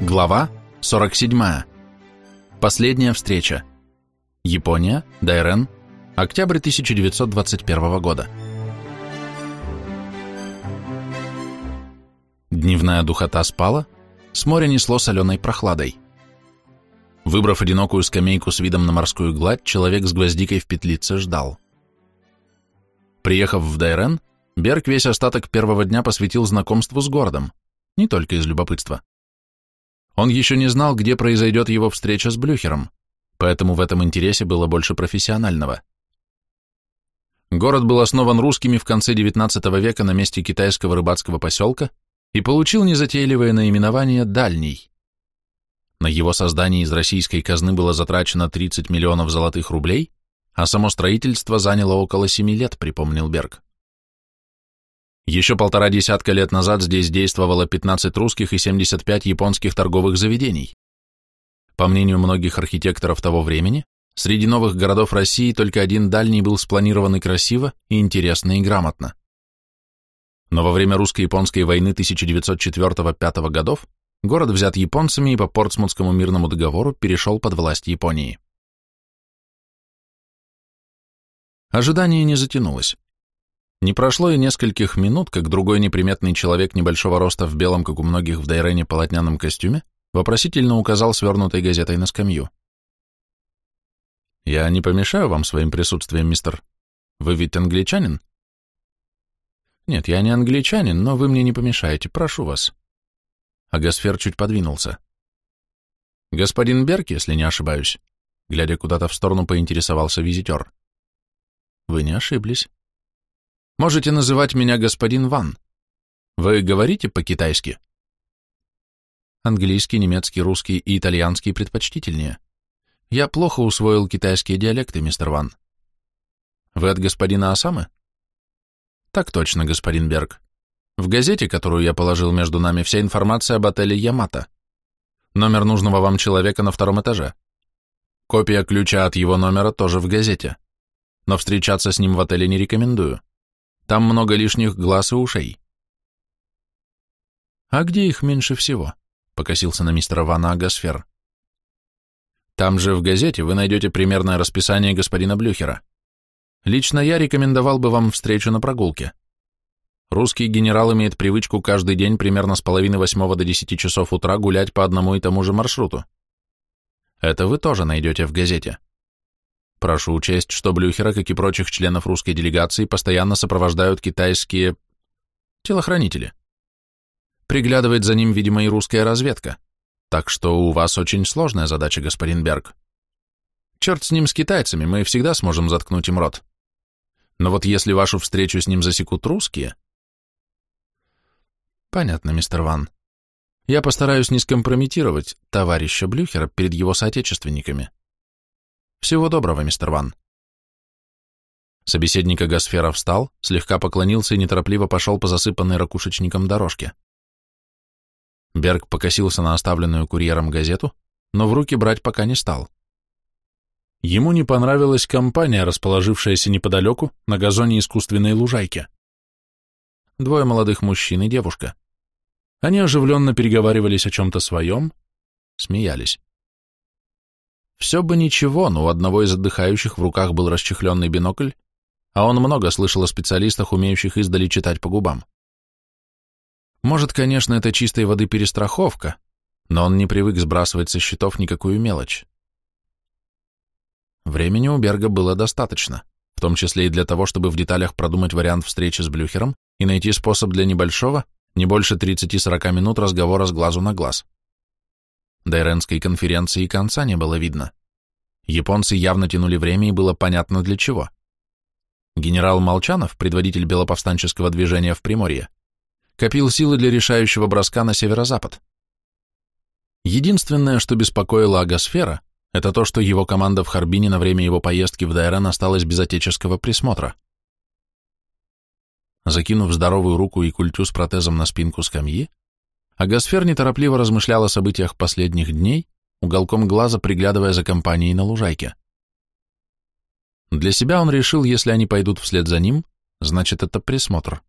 Глава 47. Последняя встреча. Япония, Дайрен, октябрь 1921 года. Дневная духота спала, с моря несло соленой прохладой. Выбрав одинокую скамейку с видом на морскую гладь, человек с гвоздикой в петлице ждал. Приехав в Дайрен, Берг весь остаток первого дня посвятил знакомству с городом, не только из любопытства. Он еще не знал, где произойдет его встреча с Блюхером, поэтому в этом интересе было больше профессионального. Город был основан русскими в конце XIX века на месте китайского рыбацкого поселка и получил незатейливое наименование «Дальний». На его создание из российской казны было затрачено 30 миллионов золотых рублей, а само строительство заняло около 7 лет, припомнил Берг. Еще полтора десятка лет назад здесь действовало 15 русских и 75 японских торговых заведений. По мнению многих архитекторов того времени, среди новых городов России только один дальний был спланирован и красиво, и интересно, и грамотно. Но во время русско-японской войны 1904-1905 годов город взят японцами и по Портсмутскому мирному договору перешел под власть Японии. Ожидание не затянулось. Не прошло и нескольких минут, как другой неприметный человек небольшого роста в белом, как у многих в Дайрене, полотняном костюме, вопросительно указал свернутой газетой на скамью. «Я не помешаю вам своим присутствием, мистер? Вы ведь англичанин?» «Нет, я не англичанин, но вы мне не помешаете, прошу вас». Агасфер чуть подвинулся. «Господин Берг, если не ошибаюсь», глядя куда-то в сторону, поинтересовался визитер. «Вы не ошиблись». Можете называть меня господин Ван. Вы говорите по-китайски? Английский, немецкий, русский и итальянский предпочтительнее. Я плохо усвоил китайские диалекты, мистер Ван. Вы от господина Осамы? Так точно, господин Берг. В газете, которую я положил между нами, вся информация об отеле Ямато. Номер нужного вам человека на втором этаже. Копия ключа от его номера тоже в газете. Но встречаться с ним в отеле не рекомендую. Там много лишних глаз и ушей. А где их меньше всего? Покосился на мистера Вана Агасфер. Там же в газете вы найдете примерное расписание господина Блюхера. Лично я рекомендовал бы вам встречу на прогулке. Русский генерал имеет привычку каждый день примерно с половины восьмого до десяти часов утра гулять по одному и тому же маршруту. Это вы тоже найдете в газете. Прошу учесть, что Блюхера, как и прочих членов русской делегации, постоянно сопровождают китайские телохранители. Приглядывает за ним, видимо, и русская разведка. Так что у вас очень сложная задача, господин Берг. Черт с ним, с китайцами, мы всегда сможем заткнуть им рот. Но вот если вашу встречу с ним засекут русские... Понятно, мистер Ван. Я постараюсь не скомпрометировать товарища Блюхера перед его соотечественниками. Всего доброго, мистер Ван. Собеседник Агасфера встал, слегка поклонился и неторопливо пошел по засыпанной ракушечником дорожке. Берг покосился на оставленную курьером газету, но в руки брать пока не стал. Ему не понравилась компания, расположившаяся неподалеку на газоне искусственной лужайки. Двое молодых мужчин и девушка. Они оживленно переговаривались о чем-то своем, смеялись. Все бы ничего, но у одного из отдыхающих в руках был расчехленный бинокль, а он много слышал о специалистах, умеющих издали читать по губам. Может, конечно, это чистой воды перестраховка, но он не привык сбрасывать со счетов никакую мелочь. Времени у Берга было достаточно, в том числе и для того, чтобы в деталях продумать вариант встречи с Блюхером и найти способ для небольшого, не больше 30-40 минут разговора с глазу на глаз. Дайренской конференции конца не было видно. Японцы явно тянули время, и было понятно для чего. Генерал Молчанов, предводитель белоповстанческого движения в Приморье, копил силы для решающего броска на северо-запад. Единственное, что беспокоило Агасфера, это то, что его команда в Харбине на время его поездки в Дайрен осталась без отеческого присмотра. Закинув здоровую руку и культю с протезом на спинку скамьи, а Гасфер неторопливо размышлял о событиях последних дней, уголком глаза приглядывая за компанией на лужайке. Для себя он решил, если они пойдут вслед за ним, значит, это присмотр.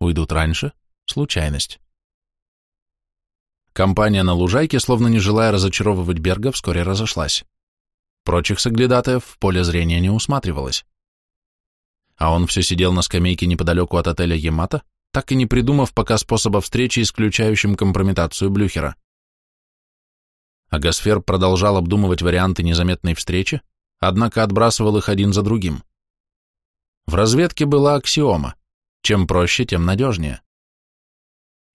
Уйдут раньше — случайность. Компания на лужайке, словно не желая разочаровывать Берга, вскоре разошлась. Прочих соглядатаев в поле зрения не усматривалось. А он все сидел на скамейке неподалеку от отеля Ямато, так и не придумав пока способа встречи, исключающим компрометацию Блюхера. Агасфер продолжал обдумывать варианты незаметной встречи, однако отбрасывал их один за другим. В разведке была аксиома чем проще, тем надежнее.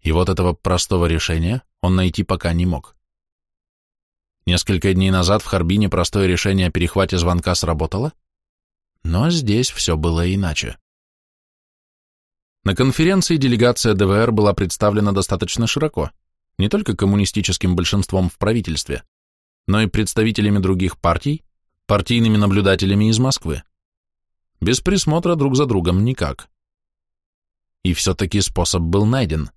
И вот этого простого решения он найти пока не мог. Несколько дней назад в Харбине простое решение о перехвате звонка сработало, но здесь все было иначе. На конференции делегация ДВР была представлена достаточно широко, не только коммунистическим большинством в правительстве, но и представителями других партий, партийными наблюдателями из Москвы. Без присмотра друг за другом никак. И все-таки способ был найден.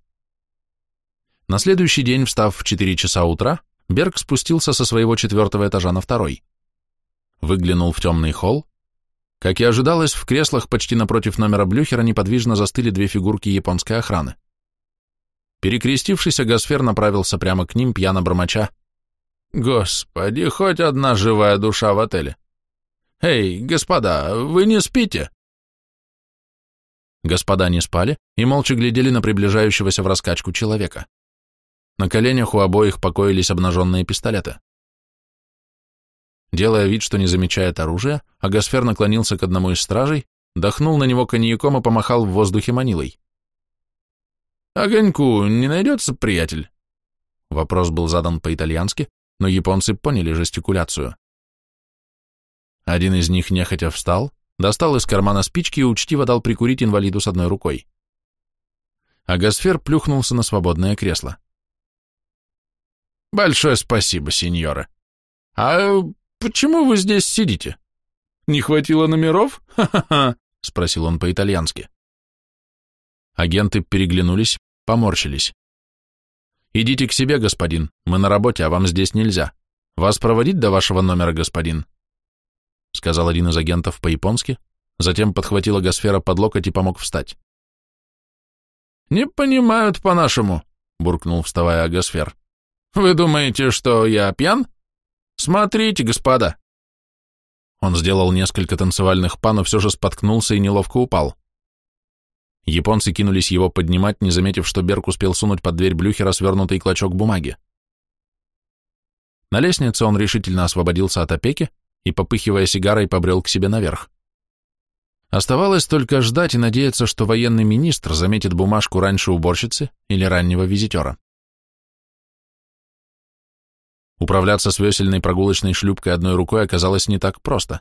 На следующий день, встав в 4 часа утра, Берг спустился со своего четвертого этажа на второй. Выглянул в темный холл. Как и ожидалось, в креслах почти напротив номера Блюхера неподвижно застыли две фигурки японской охраны. Перекрестившийся Гасфер направился прямо к ним, пьяно бормоча. «Господи, хоть одна живая душа в отеле! Эй, господа, вы не спите?» Господа не спали и молча глядели на приближающегося в раскачку человека. На коленях у обоих покоились обнаженные пистолеты. Делая вид, что не замечает оружия, Агасфер наклонился к одному из стражей, дохнул на него коньяком и помахал в воздухе манилой. «Огоньку не найдется, приятель?» Вопрос был задан по-итальянски, но японцы поняли жестикуляцию. Один из них нехотя встал, достал из кармана спички и учтиво дал прикурить инвалиду с одной рукой. Агасфер плюхнулся на свободное кресло. «Большое спасибо, сеньора. А почему вы здесь сидите? Не хватило номеров? Ха-ха-ха!» — спросил он по-итальянски. Агенты переглянулись, поморщились. «Идите к себе, господин, мы на работе, а вам здесь нельзя. Вас проводить до вашего номера, господин?» Сказал один из агентов по-японски, затем подхватил Агасфера под локоть и помог встать. «Не понимают по-нашему», — буркнул, вставая Агасфер. Вы думаете, что я пьян? Смотрите, господа. Он сделал несколько танцевальных па, но все же споткнулся и неловко упал. Японцы кинулись его поднимать, не заметив, что Берг успел сунуть под дверь Блюхера свернутый клочок бумаги. На лестнице он решительно освободился от опеки и, попыхивая сигарой, побрел к себе наверх. Оставалось только ждать и надеяться, что военный министр заметит бумажку раньше уборщицы или раннего визитера. Управляться с весельной прогулочной шлюпкой одной рукой оказалось не так просто.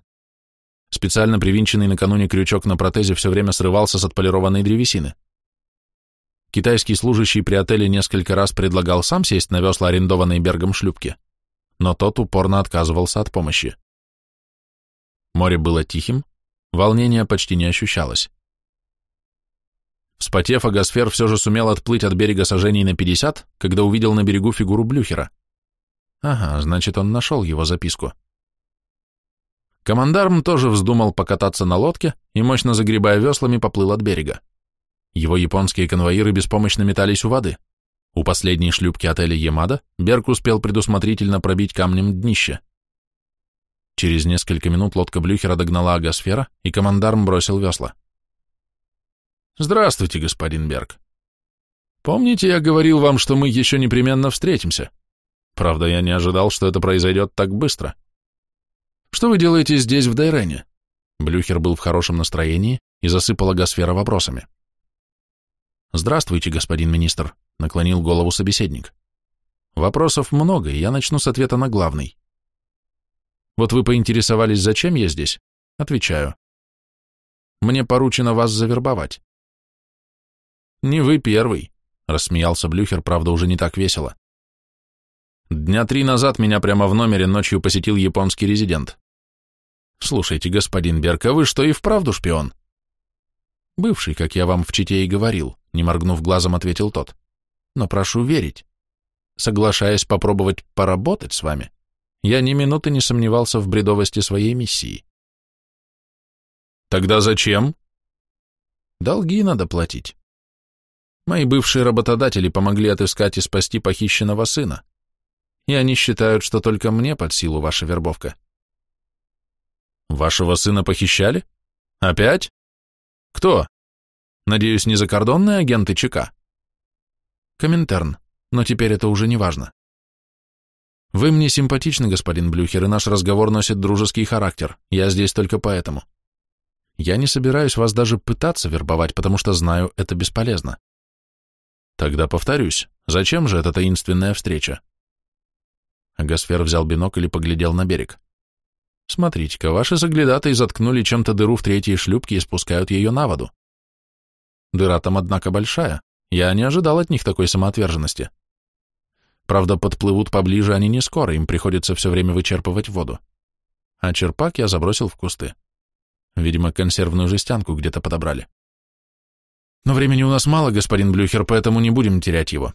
Специально привинченный накануне крючок на протезе все время срывался с отполированной древесины. Китайский служащий при отеле несколько раз предлагал сам сесть на весла арендованной Бергом шлюпки, но тот упорно отказывался от помощи. Море было тихим, волнения почти не ощущалось. Вспотев, Агасфер все же сумел отплыть от берега сажений на 50, когда увидел на берегу фигуру Блюхера. Ага, значит, он нашел его записку. Командарм тоже вздумал покататься на лодке и, мощно загребая веслами, поплыл от берега. Его японские конвоиры беспомощно метались у воды. У последней шлюпки отеля Ямада Берг успел предусмотрительно пробить камнем днище. Через несколько минут лодка Блюхера догнала Агасфера, и командарм бросил весла. «Здравствуйте, господин Берг. Помните, я говорил вам, что мы еще непременно встретимся?» Правда, я не ожидал, что это произойдет так быстро. Что вы делаете здесь, в Дайрене? Блюхер был в хорошем настроении и засыпал Агасфера вопросами. «Здравствуйте, господин министр», — наклонил голову собеседник. «Вопросов много, и я начну с ответа на главный. Вот вы поинтересовались, зачем я здесь? Отвечаю. Мне поручено вас завербовать». «Не вы первый», — рассмеялся Блюхер, правда, уже не так весело. Дня три назад меня прямо в номере ночью посетил японский резидент. Слушайте, господин Берг, а вы что, и вправду шпион? Бывший, как я вам в чите и говорил, не моргнув глазом, ответил тот. Но прошу верить. Соглашаясь попробовать поработать с вами, я ни минуты не сомневался в бредовости своей миссии. Тогда зачем? Долги надо платить. Мои бывшие работодатели помогли отыскать и спасти похищенного сына, и они считают, что только мне под силу ваша вербовка. Вашего сына похищали? Опять? Кто? Надеюсь, не закордонные агенты ЧК? Коминтерн, но теперь это уже не важно. Вы мне симпатичны, господин Блюхер, и наш разговор носит дружеский характер. Я здесь только поэтому. Я не собираюсь вас даже пытаться вербовать, потому что знаю, это бесполезно. Тогда повторюсь, зачем же эта таинственная встреча? Агасфер взял бинокль и поглядел на берег. Смотрите-ка, ваши заглядатые заткнули чем-то дыру в третьей шлюпке и спускают ее на воду. Дыра там, однако, большая. Я не ожидал от них такой самоотверженности. Правда, подплывут поближе они не скоро, им приходится все время вычерпывать воду. А черпак я забросил в кусты. Видимо, консервную жестянку где-то подобрали. Но времени у нас мало, господин Блюхер, поэтому не будем терять его.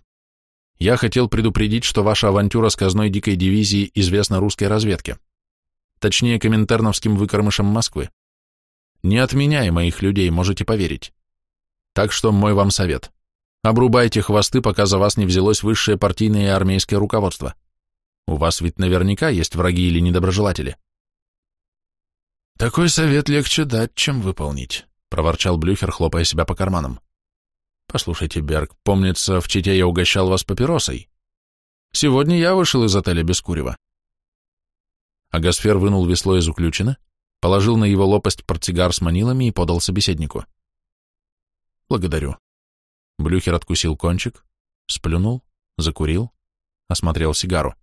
Я хотел предупредить, что ваша авантюра с казной дикой дивизии известна русской разведке. Точнее, коминтерновским выкормышам Москвы. Не отменяй моих людей, можете поверить. Так что мой вам совет. Обрубайте хвосты, пока за вас не взялось высшее партийное и армейское руководство. У вас ведь наверняка есть враги или недоброжелатели. Такой совет легче дать, чем выполнить проворчал Блюхер, хлопая себя по карманам. Послушайте, Берг, помнится, в Чите я угощал вас папиросой. Сегодня я вышел из отеля без курева. Агасфер вынул весло из уключина, положил на его лопасть портсигар с манилами и подал собеседнику. Благодарю. Блюхер откусил кончик, сплюнул, закурил, осмотрел сигару.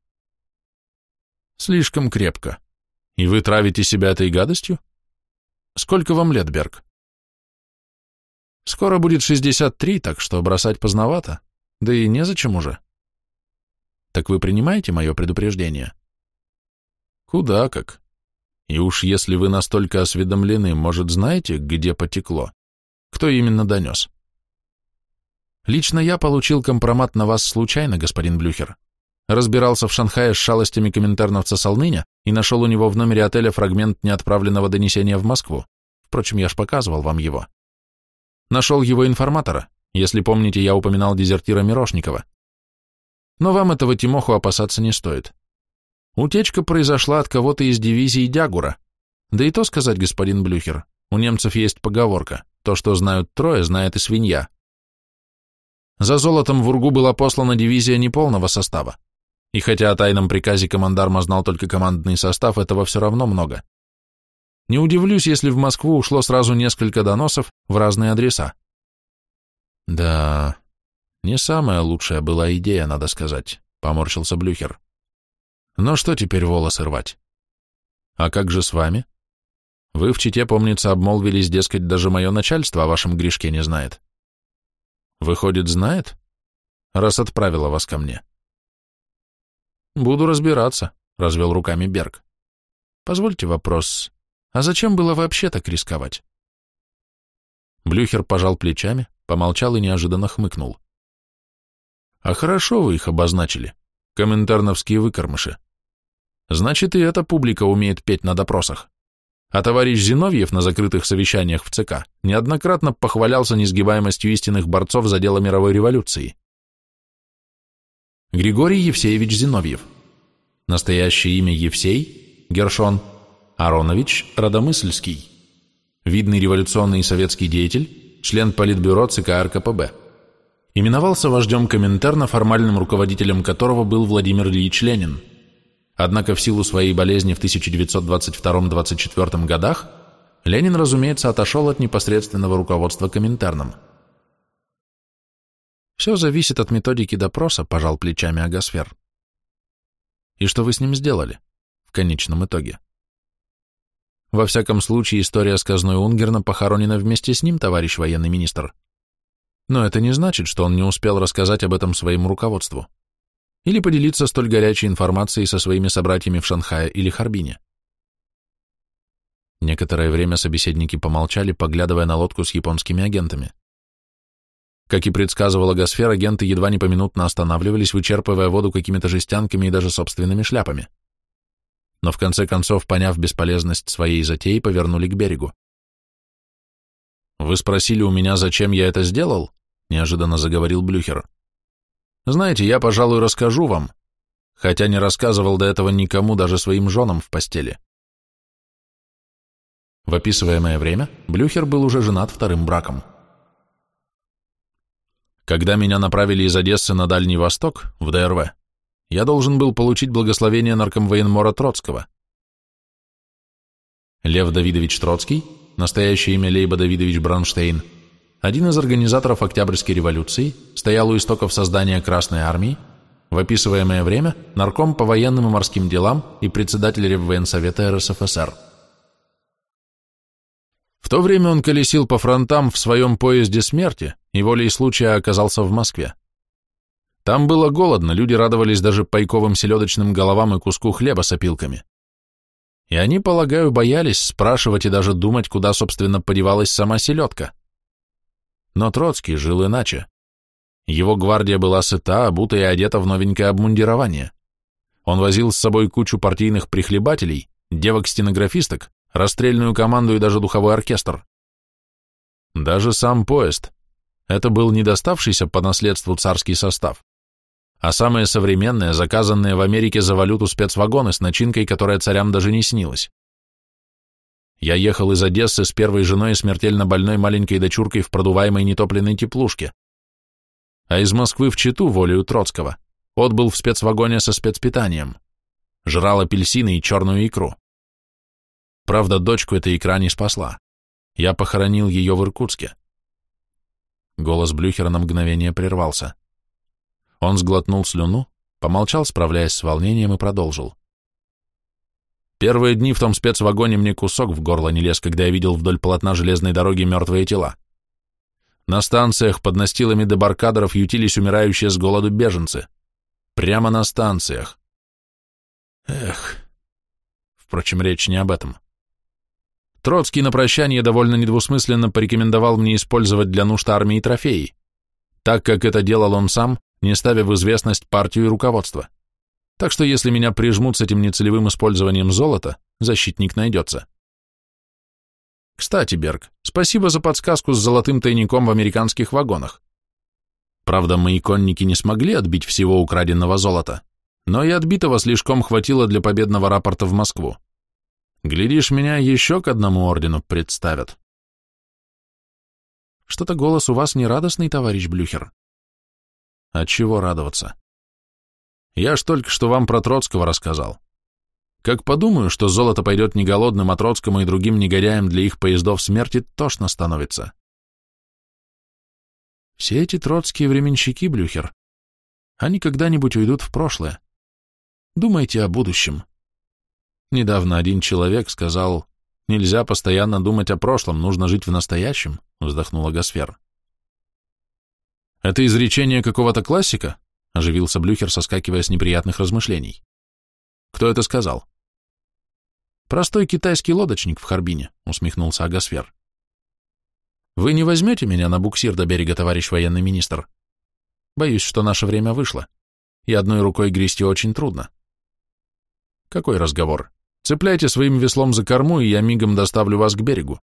Слишком крепко. И вы травите себя этой гадостью? Сколько вам лет, Берг? Скоро будет 63, так что бросать поздновато, да и незачем уже. Так вы принимаете мое предупреждение? Куда как. И уж если вы настолько осведомлены, может, знаете, где потекло? Кто именно донес? Лично я получил компромат на вас случайно, господин Блюхер. Разбирался в Шанхае с шалостями комментарновца Солныня и нашел у него в номере отеля фрагмент неотправленного донесения в Москву. Впрочем, я ж показывал вам его. Нашел его информатора. Если помните, я упоминал дезертира Мирошникова. Но вам этого Тимоху опасаться не стоит. Утечка произошла от кого-то из дивизии Дягура. Да и то сказать, господин Блюхер, у немцев есть поговорка «то, что знают трое, знает и свинья». За золотом в Ургу была послана дивизия неполного состава. И хотя о тайном приказе командарма знал только командный состав, этого все равно много. Не удивлюсь, если в Москву ушло сразу несколько доносов в разные адреса. Да, не самая лучшая была идея, надо сказать, поморщился Блюхер. Но что теперь волосы рвать? А как же с вами? Вы в Чите, помнится, обмолвились, дескать, даже мое начальство о вашем грешке не знает. Выходит, знает? Раз отправила вас ко мне. Буду разбираться, развел руками Берг. Позвольте вопрос. А зачем было вообще так рисковать? Блюхер пожал плечами, помолчал и неожиданно хмыкнул. А хорошо вы их обозначили, комментарновские выкормыши. Значит, и эта публика умеет петь на допросах. А товарищ Зиновьев на закрытых совещаниях в ЦК неоднократно похвалялся несгибаемостью истинных борцов за дело мировой революции. Григорий Евсеевич Зиновьев. Настоящее имя Евсей, Гершон Аронович Родомысльский, видный революционный советский деятель, член Политбюро ЦК РКПБ. Именовался вождем Коминтерна, формальным руководителем которого был Владимир Ильич Ленин. Однако в силу своей болезни в 1922-24 годах Ленин, разумеется, отошел от непосредственного руководства Коминтерном. Все зависит от методики допроса, пожал плечами Агасфер. И что вы с ним сделали в конечном итоге? Во всяком случае, история с казной Унгерна похоронена вместе с ним, товарищ военный министр. Но это не значит, что он не успел рассказать об этом своему руководству. Или поделиться столь горячей информацией со своими собратьями в Шанхае или Харбине. Некоторое время собеседники помолчали, поглядывая на лодку с японскими агентами. Как и предсказывала Гасфер, агенты едва не поминутно останавливались, вычерпывая воду какими-то жестянками и даже собственными шляпами но в конце концов, поняв бесполезность своей затеи, повернули к берегу. «Вы спросили у меня, зачем я это сделал?» — неожиданно заговорил Блюхер. «Знаете, я, пожалуй, расскажу вам, хотя не рассказывал до этого никому, даже своим женам в постели». В описываемое время Блюхер был уже женат вторым браком. Когда меня направили из Одессы на Дальний Восток, в ДРВ, я должен был получить благословение наркомвоенмора Троцкого. Лев Давидович Троцкий, настоящее имя Лейба Давидович Бронштейн, один из организаторов Октябрьской революции, стоял у истоков создания Красной Армии, в описываемое время нарком по военным и морским делам и председатель Реввоенсовета РСФСР. В то время он колесил по фронтам в своем поезде смерти и волей случая оказался в Москве. Там было голодно, люди радовались даже пайковым селедочным головам и куску хлеба с опилками. И они, полагаю, боялись спрашивать и даже думать, куда, собственно, подевалась сама селедка. Но Троцкий жил иначе. Его гвардия была сыта, обута и одета в новенькое обмундирование. Он возил с собой кучу партийных прихлебателей, девок-стенографисток, расстрельную команду и даже духовой оркестр. Даже сам поезд. Это был не доставшийся по наследству царский состав, а самые современные, заказанные в Америке за валюту спецвагоны с начинкой, которая царям даже не снилась. Я ехал из Одессы с первой женой и смертельно больной маленькой дочуркой в продуваемой нетопленной теплушке. А из Москвы в Читу, волею Троцкого, отбыл в спецвагоне со спецпитанием. Жрал апельсины и черную икру. Правда, дочку эта икра не спасла. Я похоронил ее в Иркутске. Голос Блюхера на мгновение прервался. Он сглотнул слюну, помолчал, справляясь с волнением, и продолжил. Первые дни в том спецвагоне мне кусок в горло не лез, когда я видел вдоль полотна железной дороги мертвые тела. На станциях под настилами дебаркадеров ютились умирающие с голоду беженцы. Прямо на станциях. Эх. Впрочем, речь не об этом. Троцкий на прощание довольно недвусмысленно порекомендовал мне использовать для нужд армии трофеи, так как это делал он сам, не ставя в известность партию и руководство. Так что если меня прижмут с этим нецелевым использованием золота, защитник найдется. Кстати, Берг, спасибо за подсказку с золотым тайником в американских вагонах. Правда, мои конники не смогли отбить всего украденного золота, но и отбитого слишком хватило для победного рапорта в Москву. Глядишь, меня еще к одному ордену представят. Что-то голос у вас не радостный, товарищ Блюхер. От чего радоваться? Я ж только что вам про Троцкого рассказал. Как подумаю, что золото пойдет не голодным, а Троцкому и другим негодяям для их поездов смерти, тошно становится. Все эти троцкие временщики, Блюхер, они когда-нибудь уйдут в прошлое. Думайте о будущем. Недавно один человек сказал, нельзя постоянно думать о прошлом, нужно жить в настоящем, вздохнула Гасфер. Это изречение какого-то классика? Оживился Блюхер, соскакивая с неприятных размышлений. Кто это сказал? Простой китайский лодочник в Харбине, усмехнулся Агасфер. Вы не возьмете меня на буксир до берега, товарищ военный министр? Боюсь, что наше время вышло, и одной рукой грести очень трудно. Какой разговор? Цепляйте своим веслом за корму, и я мигом доставлю вас к берегу.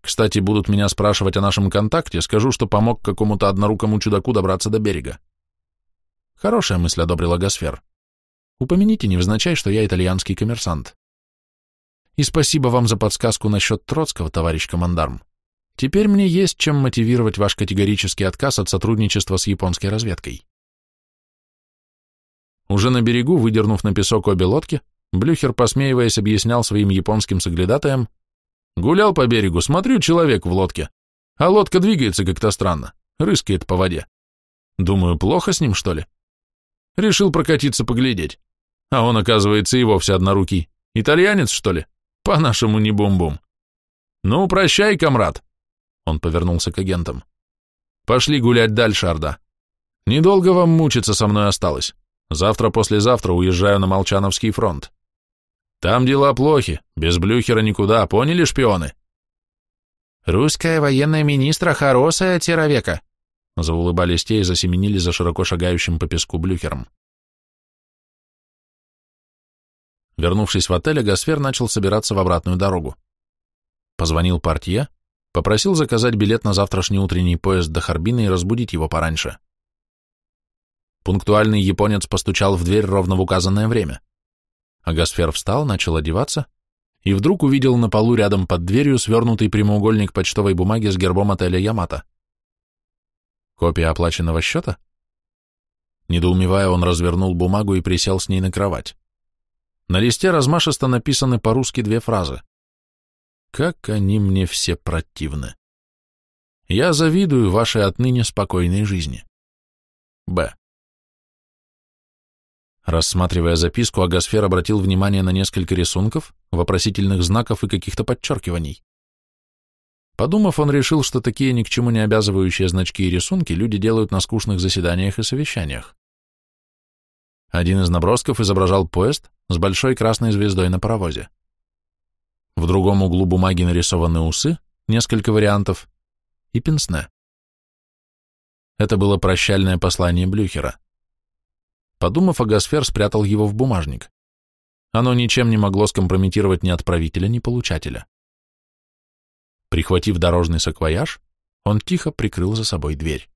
Кстати, будут меня спрашивать о нашем контакте, скажу, что помог какому-то однорукому чудаку добраться до берега. Хорошая мысль одобрила Гасфер. Упомяните невзначай, что я итальянский коммерсант. И спасибо вам за подсказку насчет Троцкого, товарищ командарм. Теперь мне есть чем мотивировать ваш категорический отказ от сотрудничества с японской разведкой. Уже на берегу, выдернув на песок обе лодки, Блюхер, посмеиваясь, объяснял своим японским соглядатаям, Гулял по берегу, смотрю, человек в лодке. А лодка двигается как-то странно, рыскает по воде. Думаю, плохо с ним, что ли? Решил прокатиться поглядеть. А он, оказывается, и вовсе однорукий. Итальянец, что ли? По-нашему не бум-бум. Ну, прощай, комрад. Он повернулся к агентам. Пошли гулять дальше, Орда. Недолго вам мучиться со мной осталось. Завтра-послезавтра уезжаю на Молчановский фронт. Там дела плохи, без Блюхера никуда, поняли, шпионы? Русская военная министра хорошая теровека, заулыбались те и засеменили за широко шагающим по песку Блюхером. Вернувшись в отель, Гасфер начал собираться в обратную дорогу. Позвонил портье, Попросил заказать билет на завтрашний утренний поезд до Харбина и разбудить его пораньше. Пунктуальный японец постучал в дверь ровно в указанное время. Агасфер встал, начал одеваться и вдруг увидел на полу рядом под дверью свернутый прямоугольник почтовой бумаги с гербом отеля Ямато. Копия оплаченного счета? Недоумевая, он развернул бумагу и присел с ней на кровать. На листе размашисто написаны по-русски две фразы. «Как они мне все противны! Я завидую вашей отныне спокойной жизни. Б. Рассматривая записку, Агасфер обратил внимание на несколько рисунков, вопросительных знаков и каких-то подчеркиваний. Подумав, он решил, что такие ни к чему не обязывающие значки и рисунки люди делают на скучных заседаниях и совещаниях. Один из набросков изображал поезд с большой красной звездой на паровозе. В другом углу бумаги нарисованы усы, несколько вариантов, и пенсне. Это было прощальное послание Блюхера. Подумав, Агасфер спрятал его в бумажник. Оно ничем не могло скомпрометировать ни отправителя, ни получателя. Прихватив дорожный саквояж, он тихо прикрыл за собой дверь.